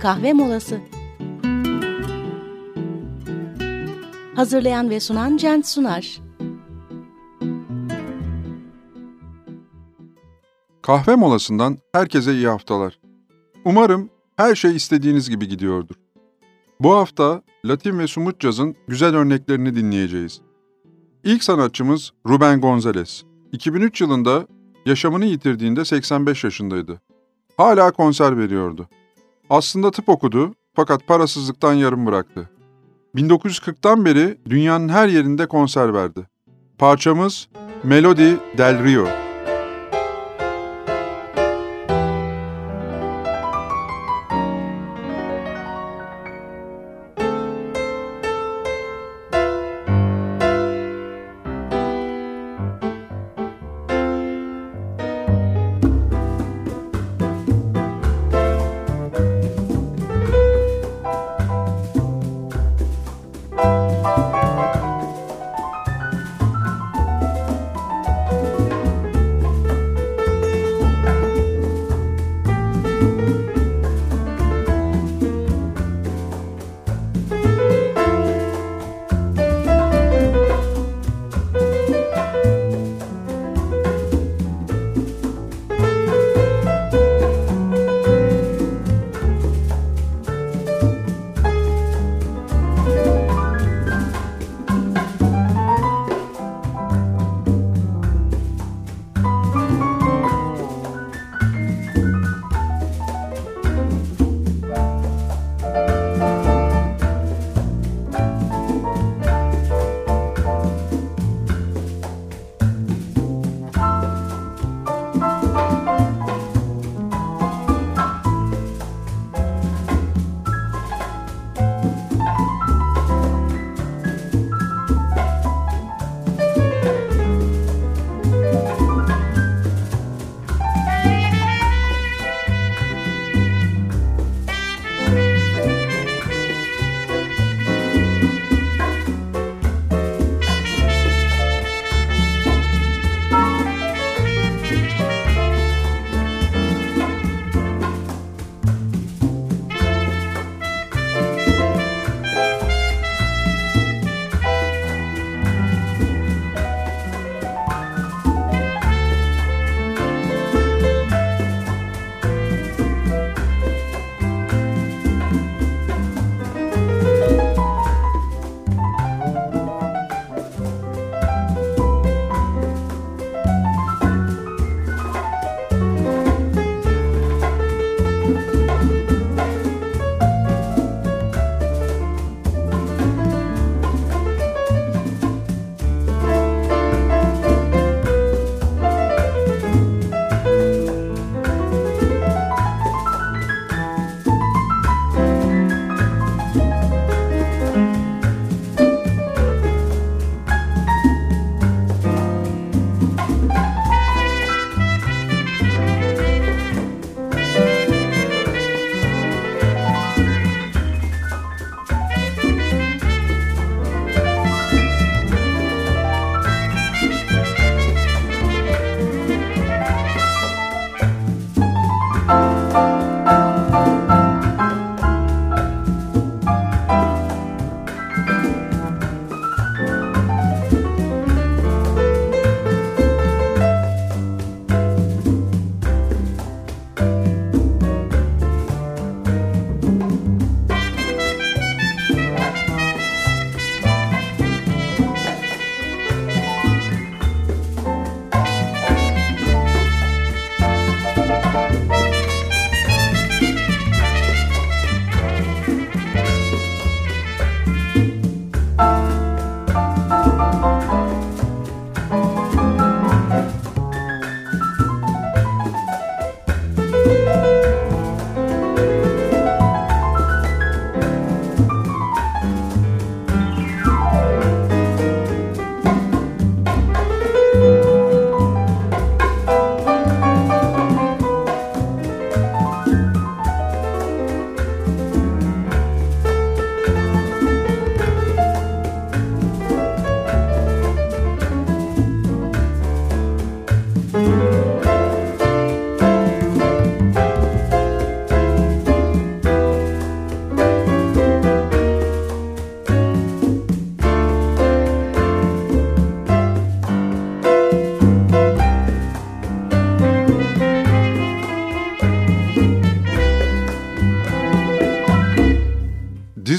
kahve molası. Hazırlayan ve sunan Cent Sunar. Kahve molasından herkese iyi haftalar. Umarım her şey istediğiniz gibi gidiyordur. Bu hafta Latin ve Sumut Caz'ın güzel örneklerini dinleyeceğiz. İlk sanatçımız Ruben Gonzalez. 2003 yılında yaşamını yitirdiğinde 85 yaşındaydı. Hala konser veriyordu. Aslında tıp okudu fakat parasızlıktan yarım bıraktı. 1940'tan beri dünyanın her yerinde konser verdi. Parçamız Melody del Rio.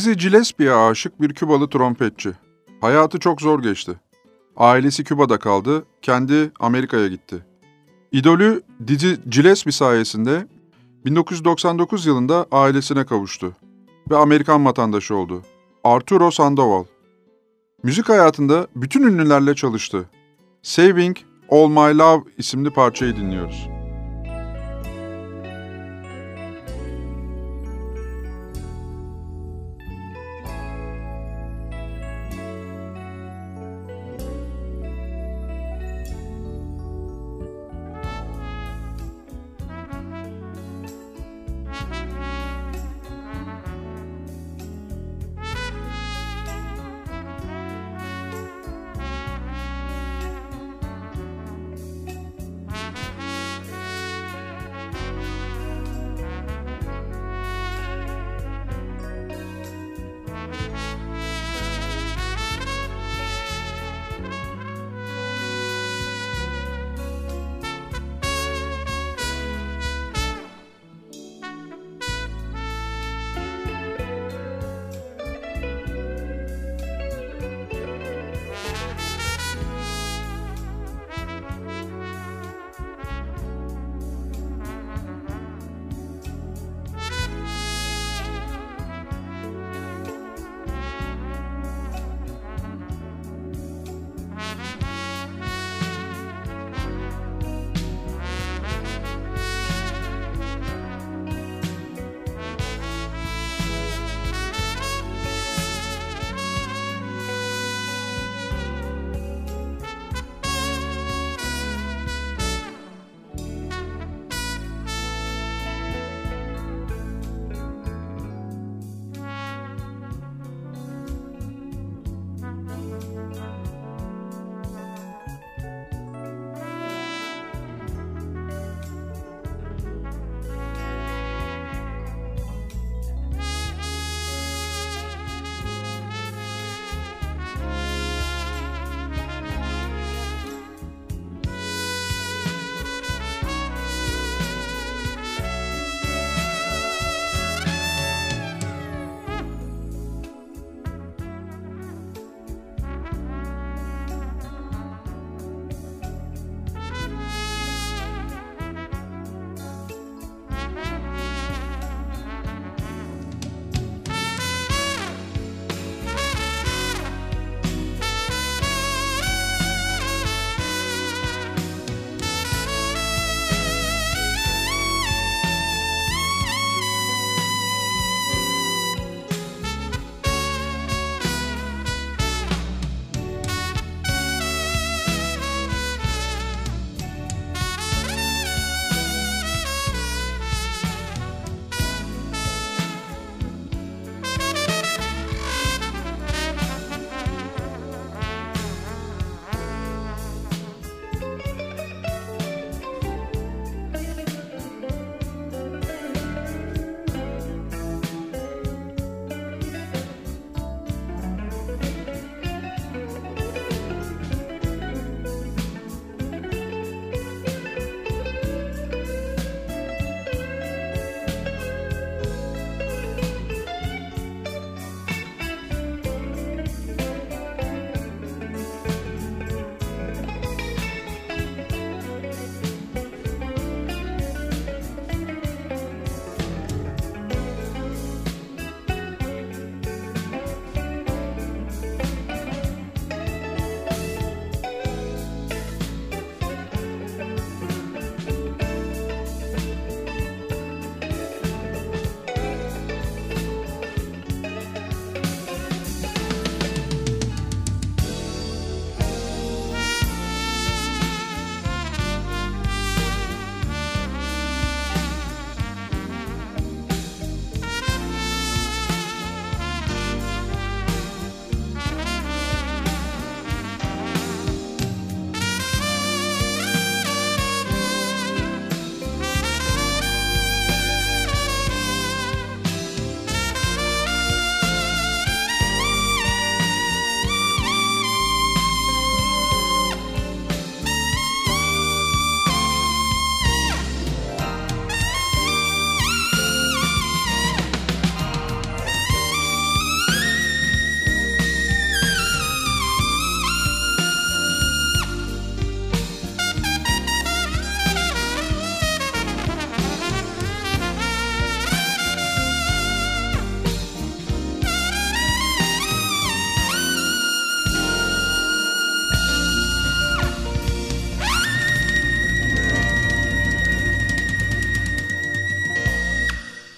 Dizzy Gillespie'ye aşık bir Kübalı trompetçi. Hayatı çok zor geçti. Ailesi Küba'da kaldı, kendi Amerika'ya gitti. İdolü Dizzy Gillespie sayesinde 1999 yılında ailesine kavuştu ve Amerikan vatandaşı oldu. Arturo Sandoval. Müzik hayatında bütün ünlülerle çalıştı. Saving All My Love isimli parçayı dinliyoruz.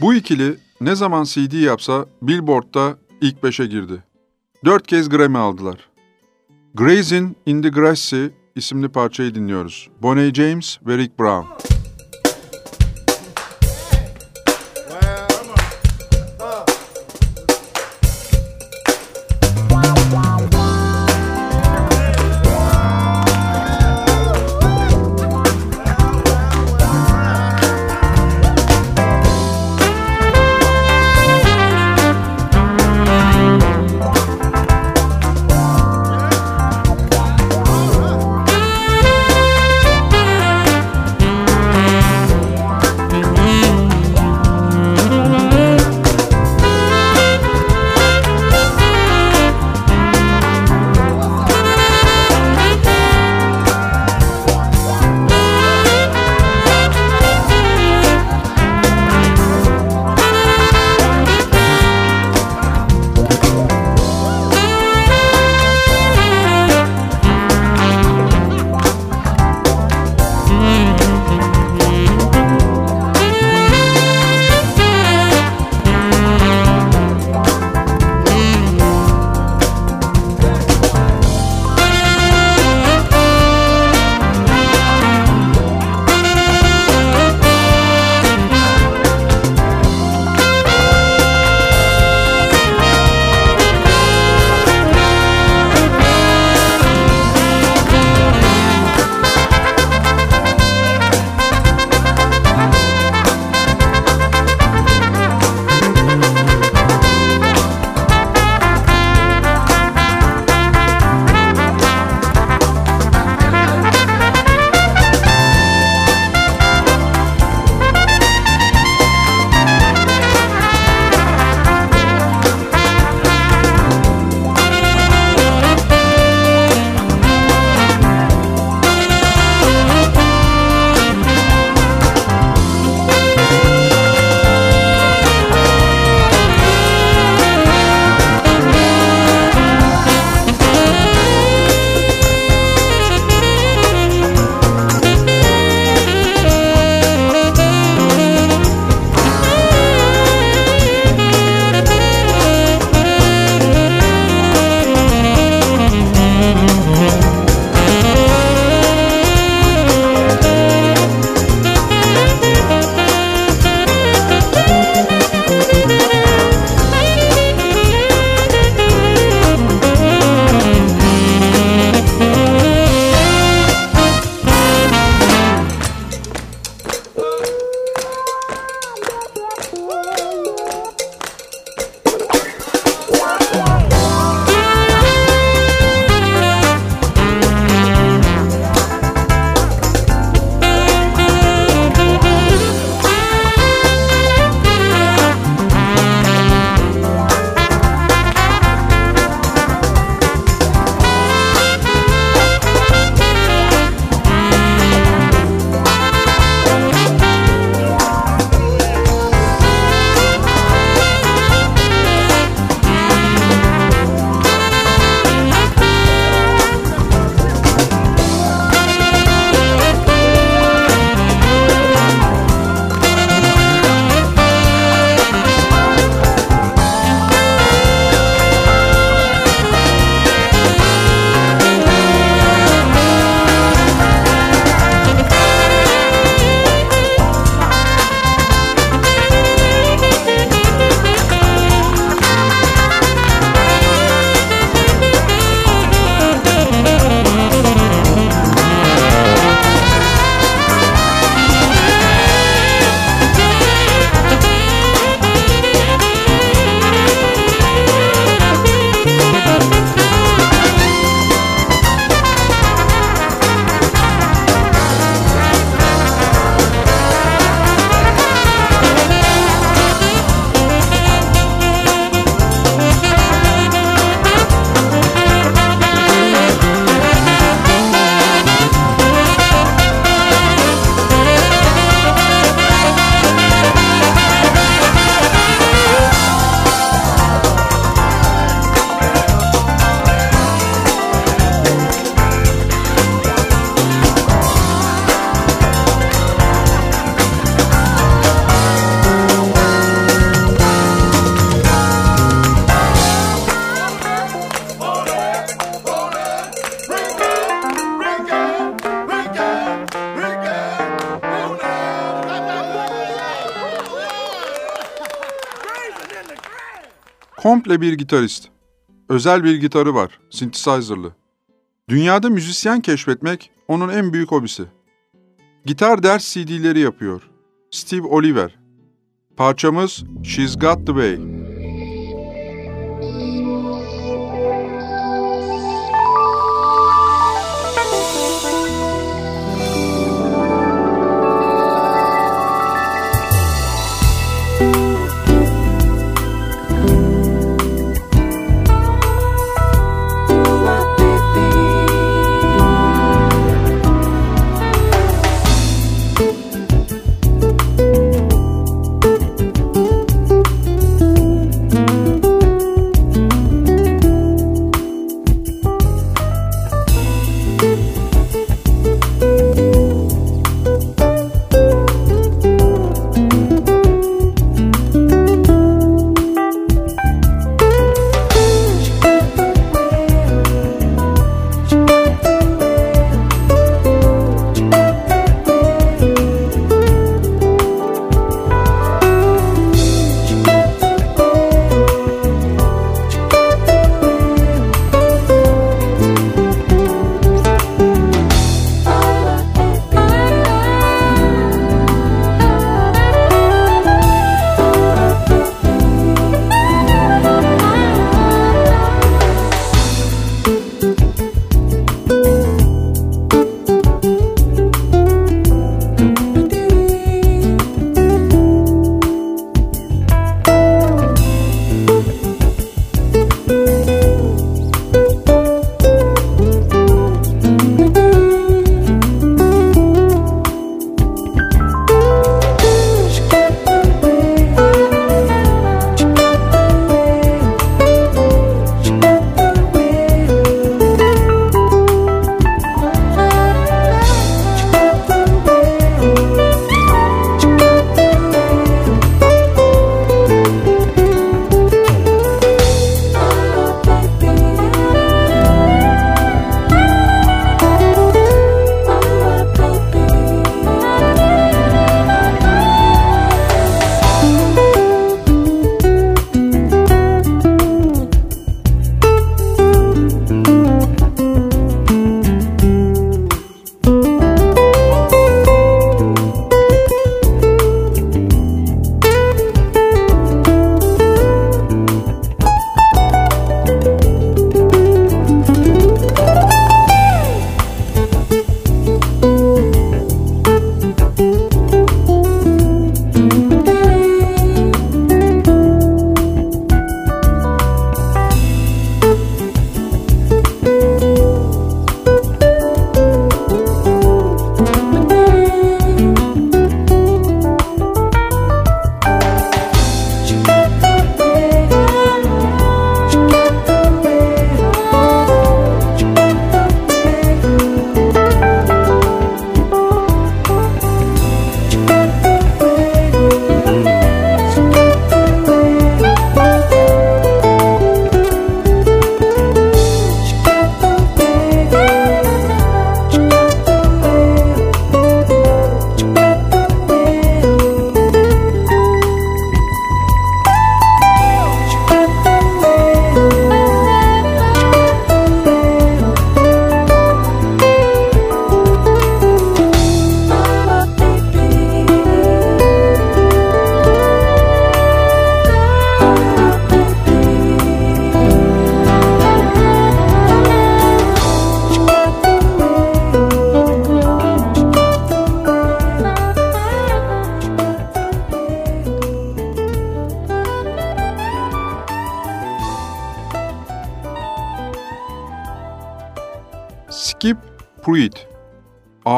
Bu ikili ne zaman CD yapsa Billboard'da ilk beşe girdi. Dört kez Grammy aldılar. Grazing in the Grassy isimli parçayı dinliyoruz. Bonnie James ve Rick Brown. Komple bir gitarist. Özel bir gitarı var, synthesizer'lı. Dünyada müzisyen keşfetmek onun en büyük hobisi. Gitar ders CD'leri yapıyor. Steve Oliver. Parçamız She's Got The Way.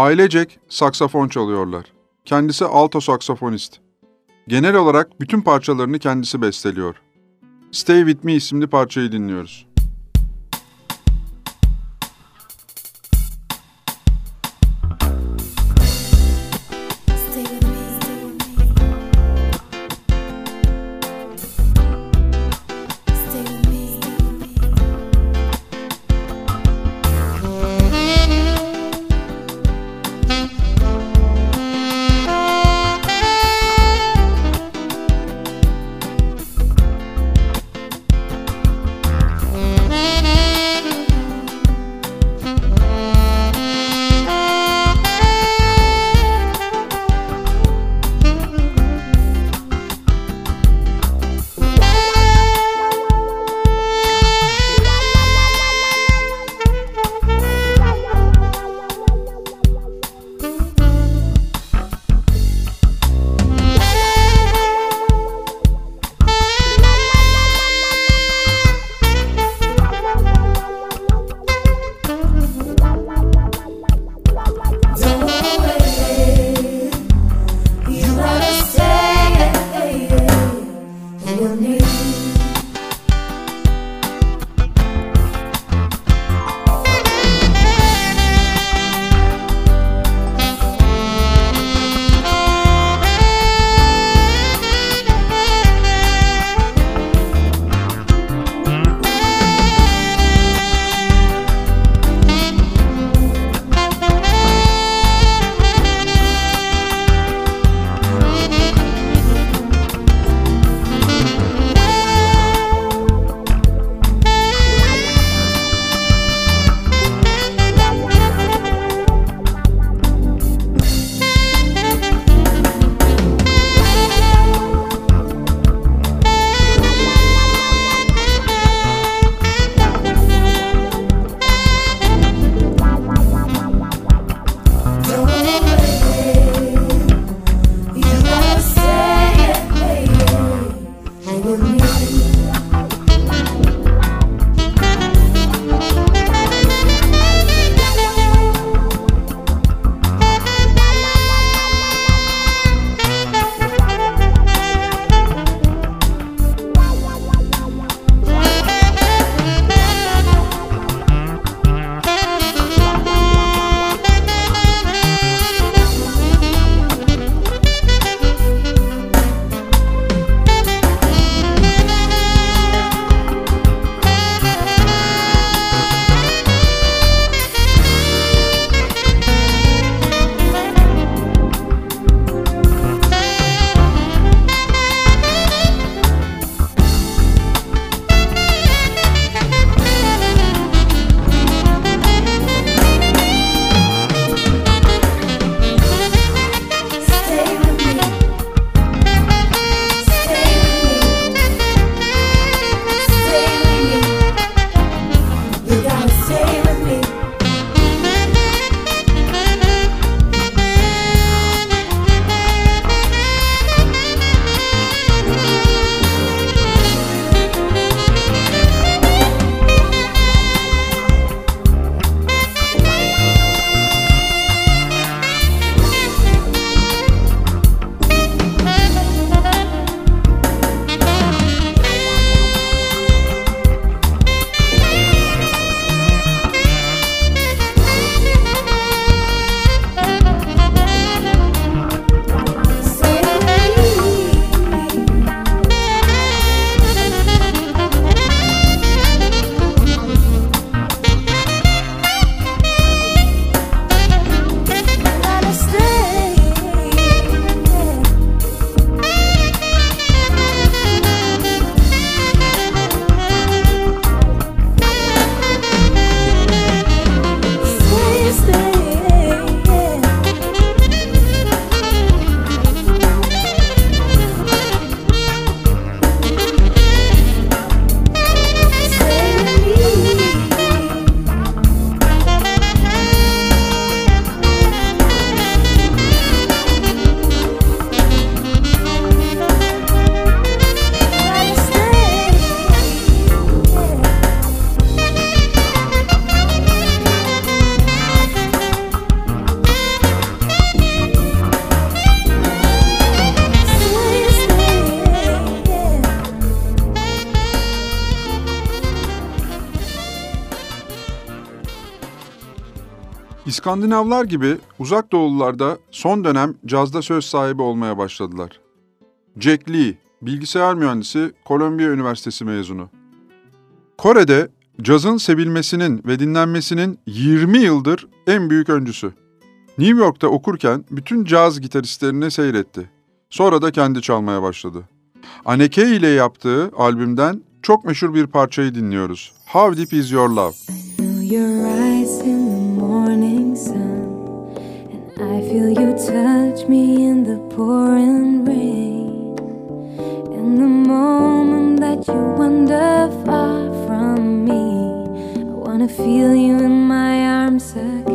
Ailecek saksafon çalıyorlar. Kendisi alto saksafonist. Genel olarak bütün parçalarını kendisi besteliyor. Stay With Me isimli parçayı dinliyoruz. İskandinavlar gibi uzak doğulular da son dönem cazda söz sahibi olmaya başladılar. Jack Lee, bilgisayar mühendisi, Columbia Üniversitesi mezunu. Kore'de cazın sevilmesinin ve dinlenmesinin 20 yıldır en büyük öncüsü. New York'ta okurken bütün caz gitaristlerini seyretti. Sonra da kendi çalmaya başladı. Aneke ile yaptığı albümden çok meşhur bir parçayı dinliyoruz. How Deep Is Your Love? Your eyes in the morning sun And I feel you touch me in the pouring rain. In the moment that you wander far from me I wanna feel you in my arms again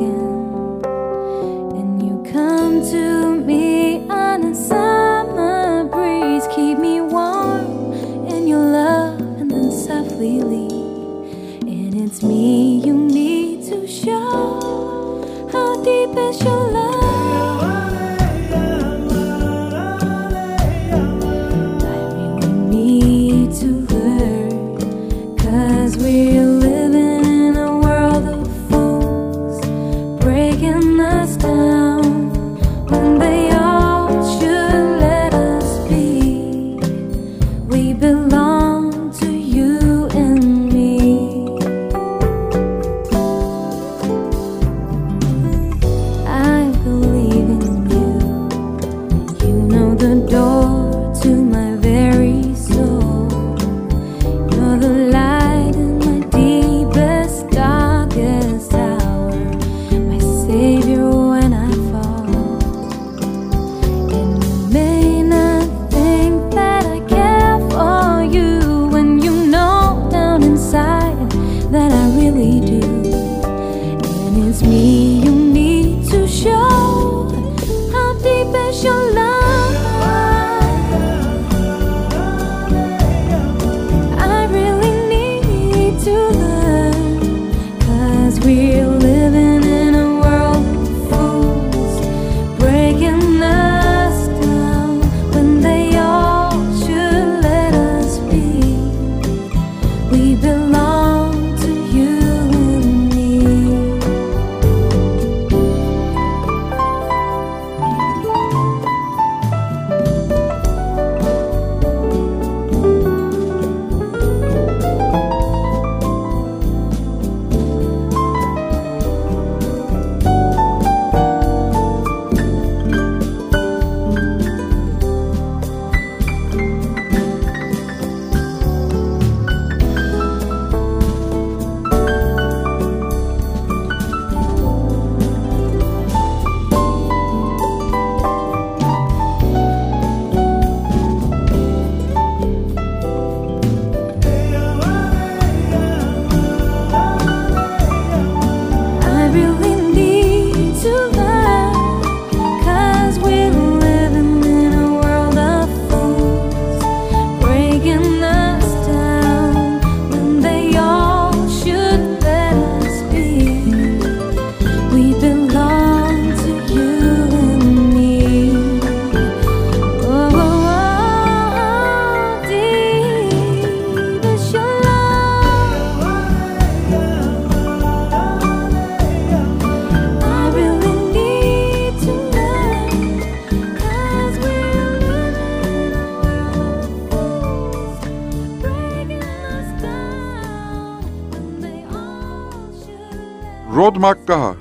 McGaha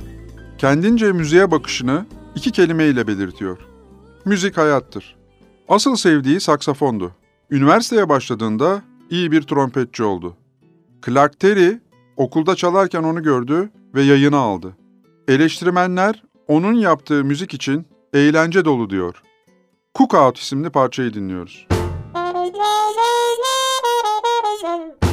kendince müziğe bakışını iki kelimeyle belirtiyor. Müzik hayattır. Asıl sevdiği saksafondu. Üniversiteye başladığında iyi bir trompetçi oldu. Clark Terry okulda çalarken onu gördü ve yayına aldı. Eleştirmenler onun yaptığı müzik için eğlence dolu diyor. Cookout isimli parçayı dinliyoruz.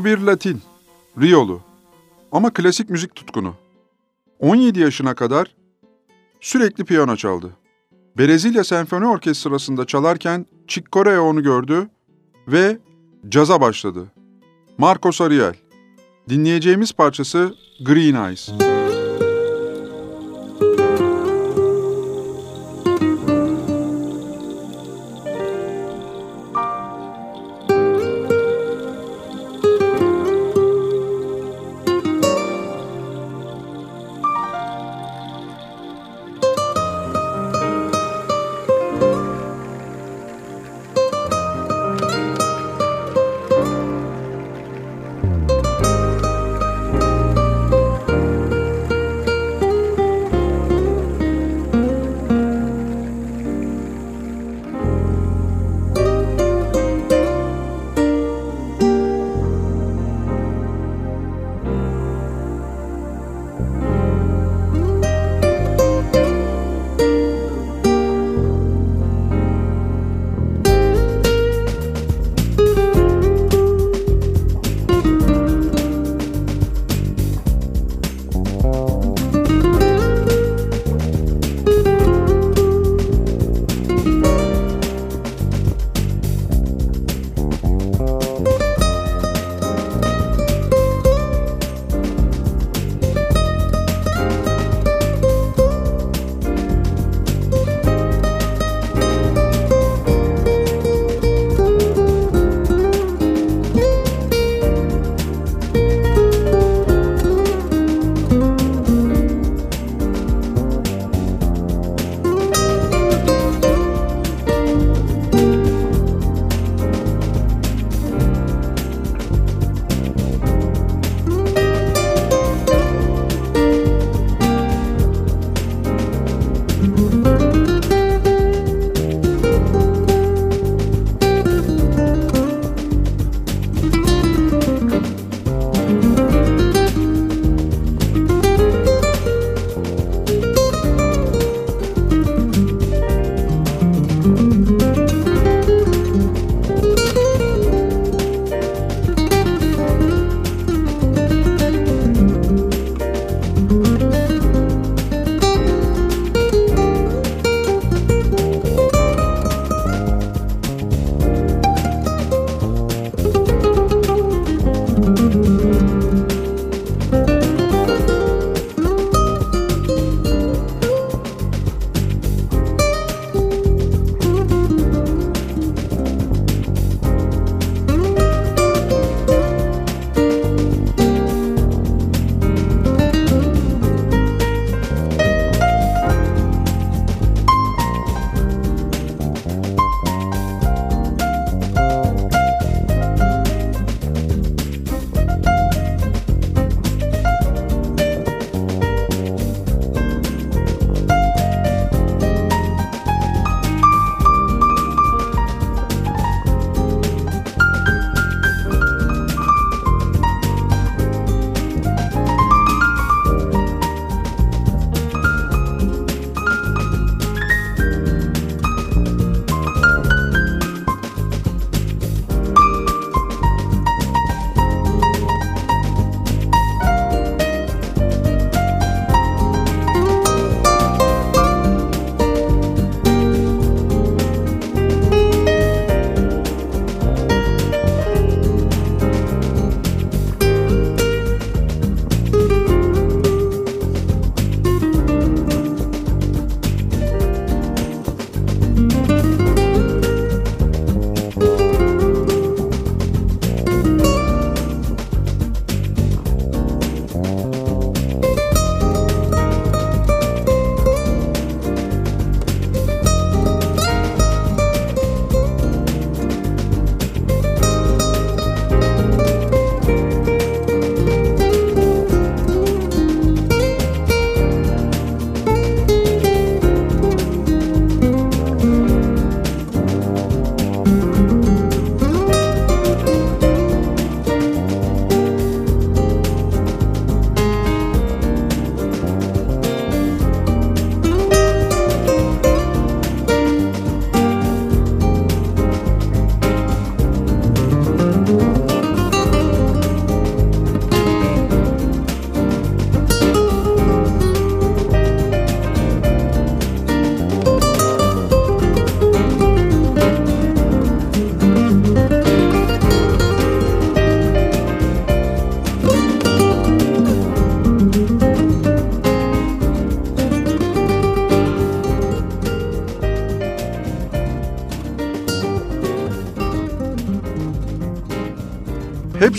O bir Latin, Riyolu ama klasik müzik tutkunu. 17 yaşına kadar sürekli piyano çaldı. Brezilya Senfoni Orkestrası'nda çalarken Chick Corea onu gördü ve caza başladı. Marcos Ariel. Dinleyeceğimiz parçası Green Eyes.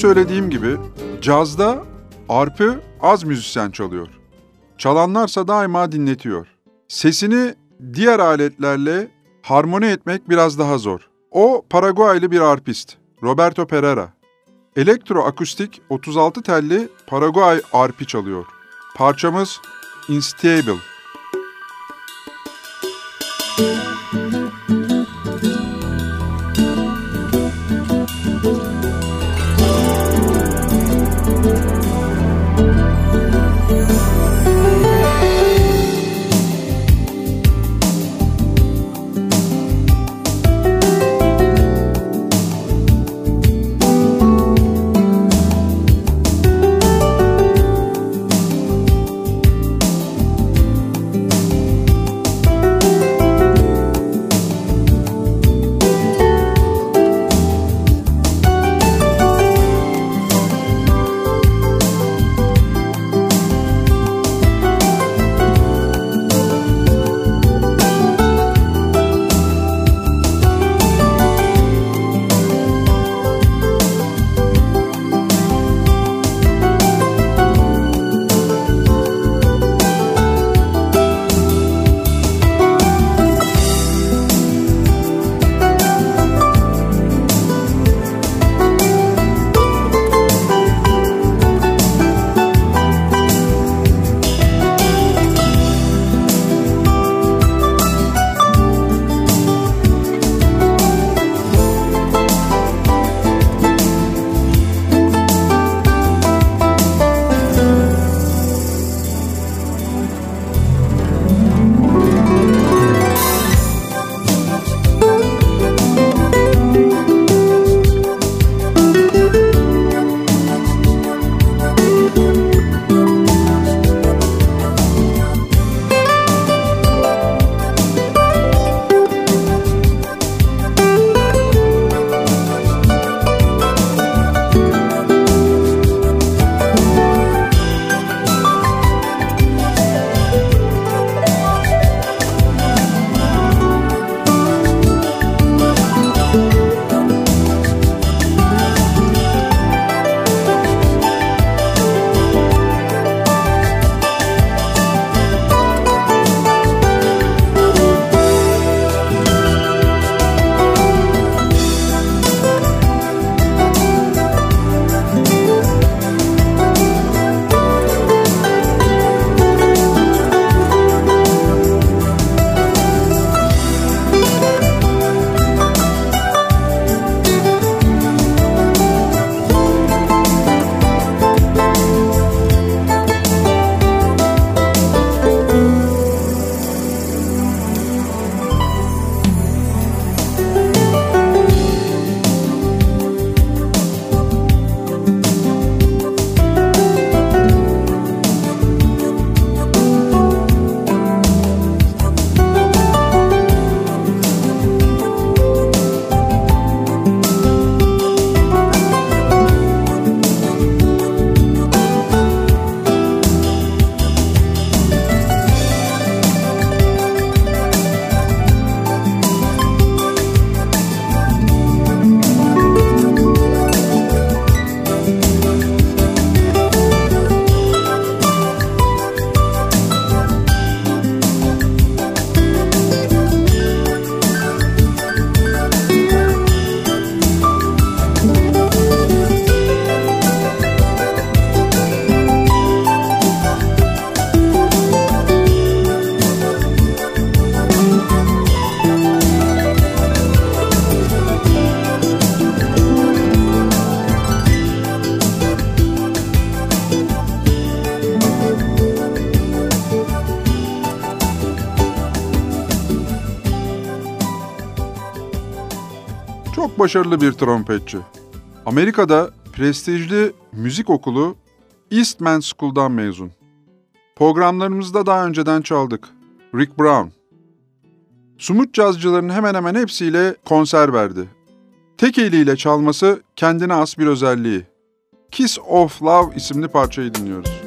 Söylediğim gibi cazda arpı az müzisyen çalıyor. Çalanlarsa daima dinletiyor. Sesini diğer aletlerle harmoni etmek biraz daha zor. O Paraguaylı bir arpist, Roberto Pereira. Elektroakustik 36 telli Paraguay arpi çalıyor. Parçamız Instable. Çok başarılı bir trompetçi. Amerika'da prestijli müzik okulu Eastman School'dan mezun. Programlarımızda daha önceden çaldık. Rick Brown. Sumut cazcıların hemen hemen hepsiyle konser verdi. Tek eliyle çalması kendine has bir özelliği. Kiss of Love isimli parçayı dinliyoruz.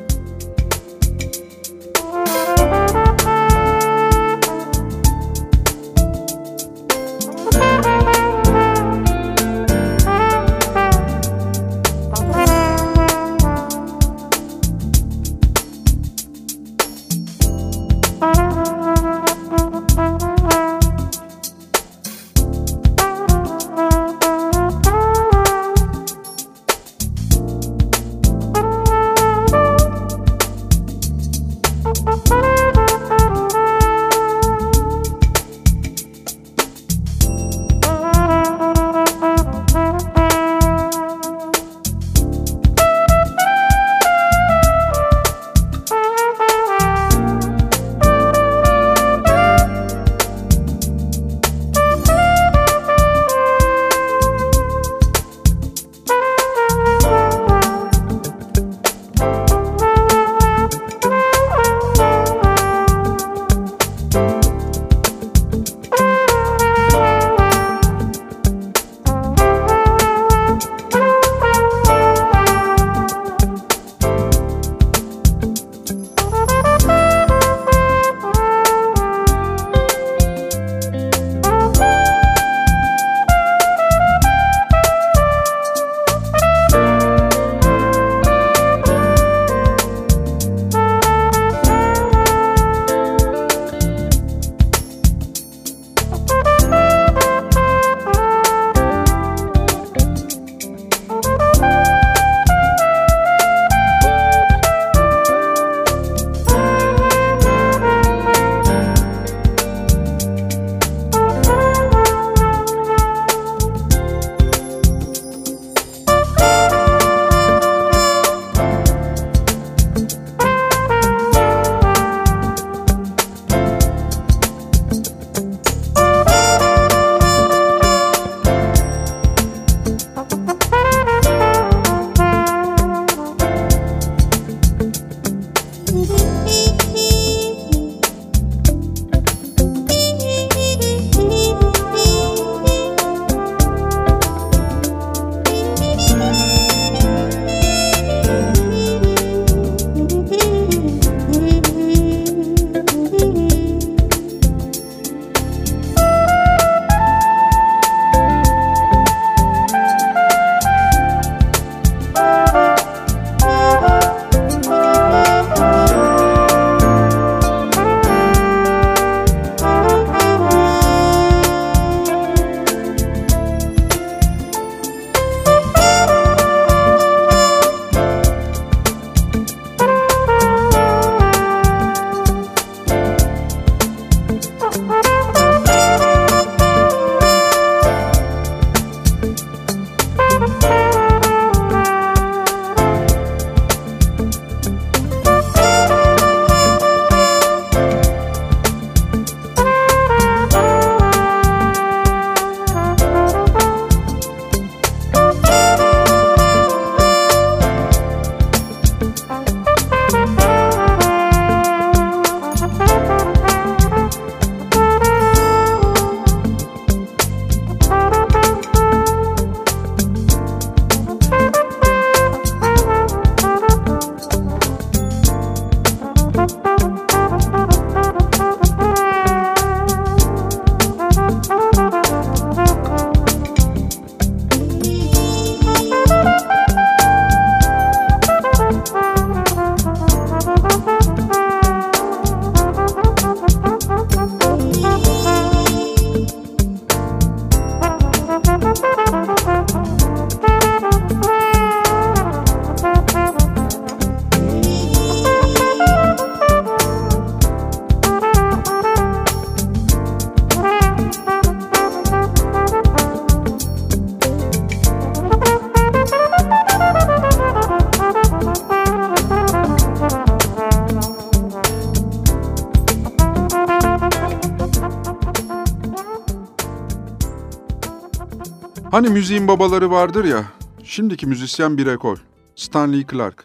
Hani müziğin babaları vardır ya, şimdiki müzisyen bir ekol. Stanley Clark.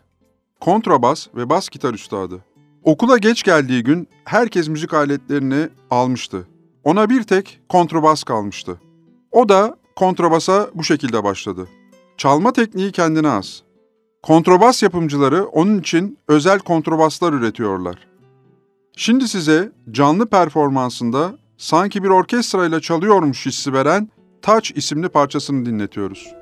Kontrabas ve bas gitar üstadı. Okula geç geldiği gün herkes müzik aletlerini almıştı. Ona bir tek kontrabas kalmıştı. O da kontrabasa bu şekilde başladı. Çalma tekniği kendine az. Kontrabas yapımcıları onun için özel kontrabaslar üretiyorlar. Şimdi size canlı performansında sanki bir orkestrayla çalıyormuş hissi veren Touch isimli parçasını dinletiyoruz.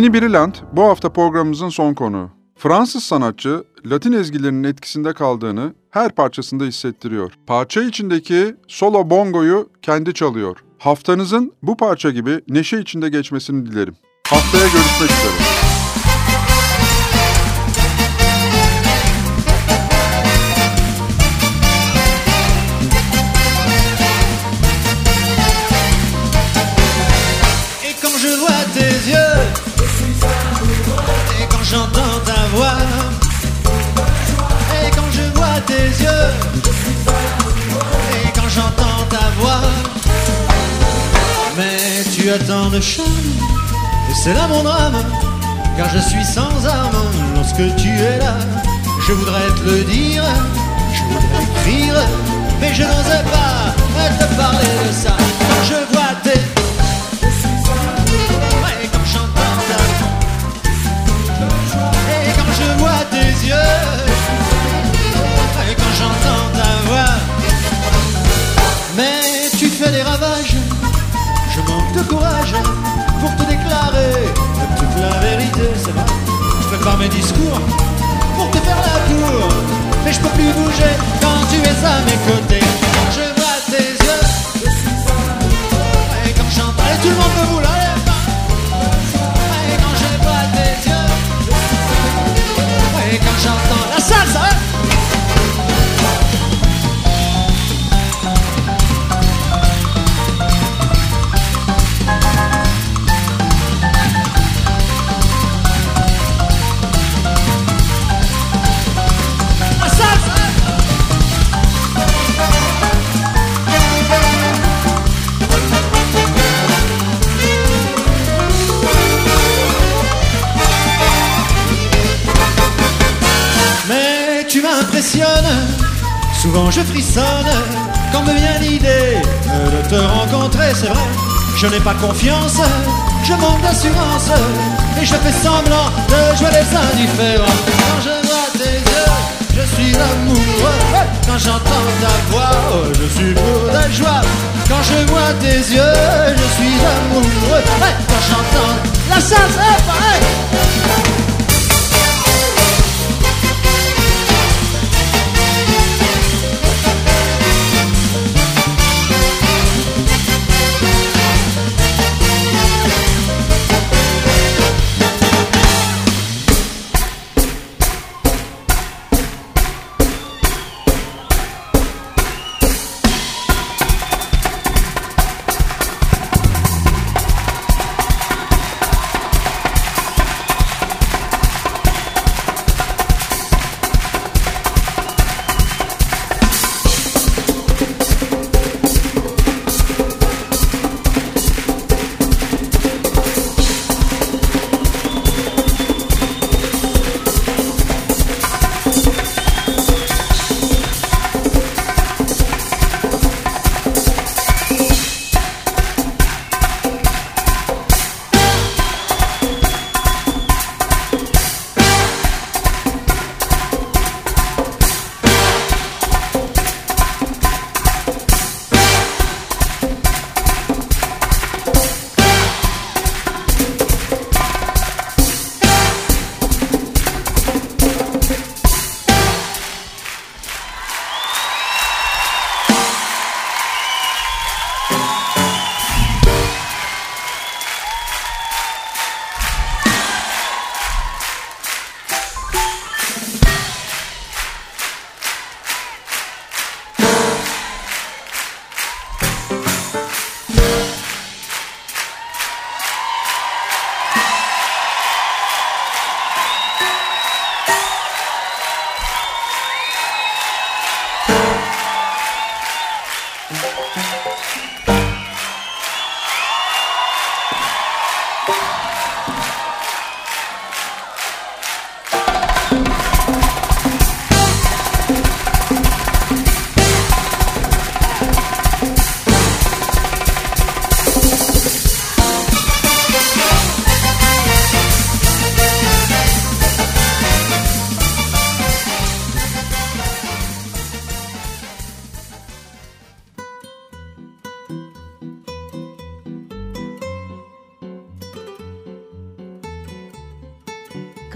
Danny Brillant bu hafta programımızın son konuğu. Fransız sanatçı Latin ezgilerinin etkisinde kaldığını her parçasında hissettiriyor. Parça içindeki solo bongoyu kendi çalıyor. Haftanızın bu parça gibi neşe içinde geçmesini dilerim. Haftaya görüşmek üzere. De charme, et c'est là mon drame, car je suis sans âme lorsque tu es là. Je voudrais te le dire, je voudrais écrire, mais je n'osais pas te parler de ça. Je vois tes discours Pour te faire la cour. Mais je peux plus bouger Quand tu es à mes côtés. Quand je vois tes yeux Et quand j'entends tout le monde me boule Je n'ai pas confiance, je manque d'assurance et je fais semblant de jouer les indifférents. Quand je vois tes yeux, je suis amoureux. Quand j'entends ta voix, oh, je suis fou de joie. Quand je vois tes yeux, je suis amoureux. Quand j'entends la salsa, pareil.